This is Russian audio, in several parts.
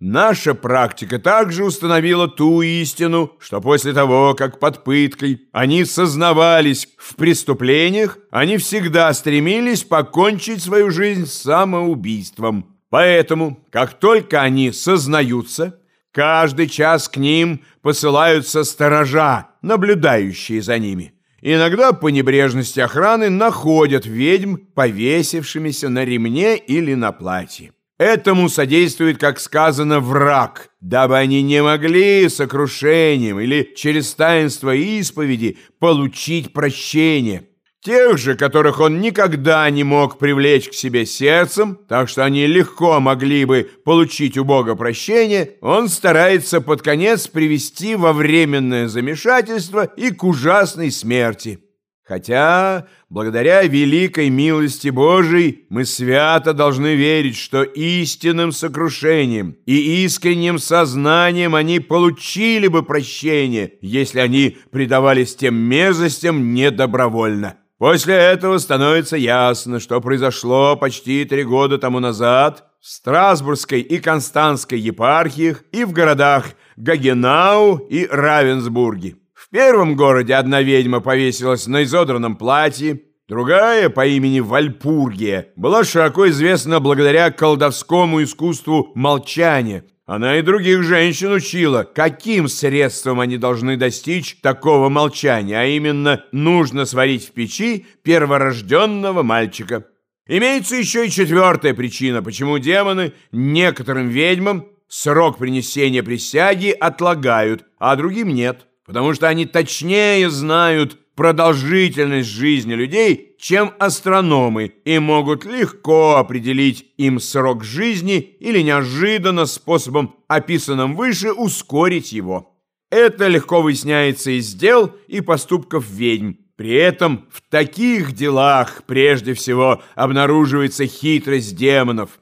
Наша практика также установила ту истину, что после того, как под пыткой они сознавались в преступлениях, они всегда стремились покончить свою жизнь самоубийством. Поэтому, как только они сознаются, каждый час к ним посылаются сторожа, наблюдающие за ними. Иногда по небрежности охраны находят ведьм, повесившимися на ремне или на платье. Этому содействует, как сказано, враг, дабы они не могли сокрушением или через таинство исповеди получить прощение. Тех же, которых он никогда не мог привлечь к себе сердцем, так что они легко могли бы получить у Бога прощение, он старается под конец привести во временное замешательство и к ужасной смерти. Хотя, благодаря великой милости Божией, мы свято должны верить, что истинным сокрушением и искренним сознанием они получили бы прощение, если они предавались тем мерзостям недобровольно. После этого становится ясно, что произошло почти три года тому назад в Страсбургской и Константской епархиях и в городах Гагенау и Равенсбурге. В первом городе одна ведьма повесилась на изодранном платье, другая по имени Вальпургия была широко известна благодаря колдовскому искусству молчания. Она и других женщин учила, каким средством они должны достичь такого молчания, а именно нужно сварить в печи перворожденного мальчика. Имеется еще и четвертая причина, почему демоны некоторым ведьмам срок принесения присяги отлагают, а другим нет потому что они точнее знают продолжительность жизни людей, чем астрономы, и могут легко определить им срок жизни или неожиданно способом, описанным выше, ускорить его. Это легко выясняется из дел и поступков ведьм. При этом в таких делах прежде всего обнаруживается хитрость демонов.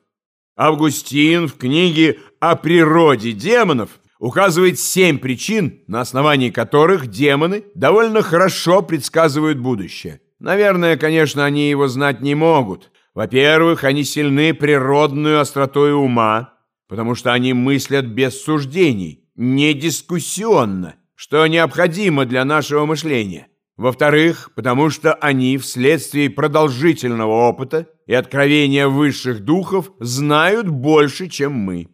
Августин в книге о природе демонов – указывает семь причин, на основании которых демоны довольно хорошо предсказывают будущее. Наверное, конечно, они его знать не могут. Во-первых, они сильны природную остротой ума, потому что они мыслят без суждений, не дискуссионно, что необходимо для нашего мышления. Во-вторых, потому что они вследствие продолжительного опыта и откровения высших духов знают больше, чем мы.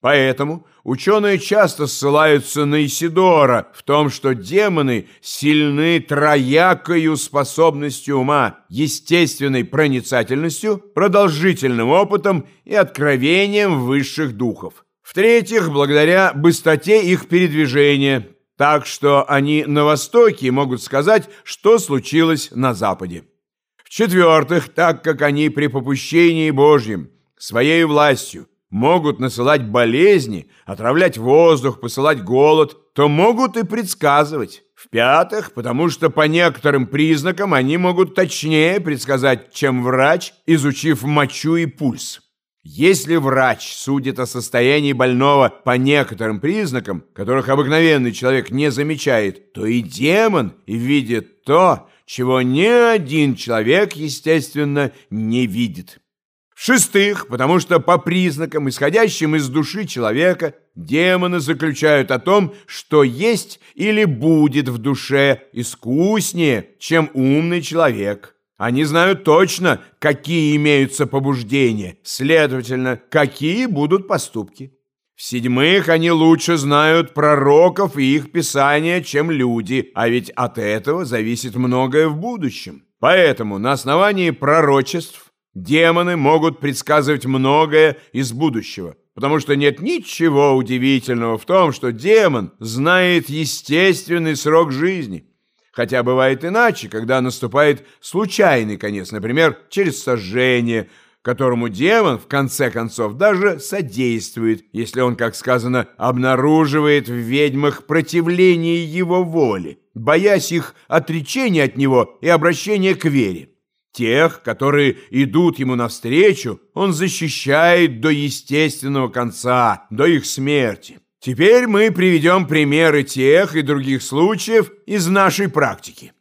Поэтому ученые часто ссылаются на Исидора в том, что демоны сильны троякою способностью ума, естественной проницательностью, продолжительным опытом и откровением высших духов. В-третьих, благодаря быстроте их передвижения, так что они на Востоке могут сказать, что случилось на Западе. В-четвертых, так как они при попущении Божьем, своей властью, могут насылать болезни, отравлять воздух, посылать голод, то могут и предсказывать. В-пятых, потому что по некоторым признакам они могут точнее предсказать, чем врач, изучив мочу и пульс. Если врач судит о состоянии больного по некоторым признакам, которых обыкновенный человек не замечает, то и демон видит то, чего ни один человек, естественно, не видит. В-шестых, потому что по признакам, исходящим из души человека, демоны заключают о том, что есть или будет в душе искуснее, чем умный человек. Они знают точно, какие имеются побуждения, следовательно, какие будут поступки. В-седьмых, они лучше знают пророков и их писания, чем люди, а ведь от этого зависит многое в будущем. Поэтому на основании пророчеств Демоны могут предсказывать многое из будущего, потому что нет ничего удивительного в том, что демон знает естественный срок жизни. Хотя бывает иначе, когда наступает случайный конец, например, через сожжение, которому демон, в конце концов, даже содействует, если он, как сказано, обнаруживает в ведьмах противление его воли, боясь их отречения от него и обращения к вере. Тех, которые идут ему навстречу, он защищает до естественного конца, до их смерти. Теперь мы приведем примеры тех и других случаев из нашей практики.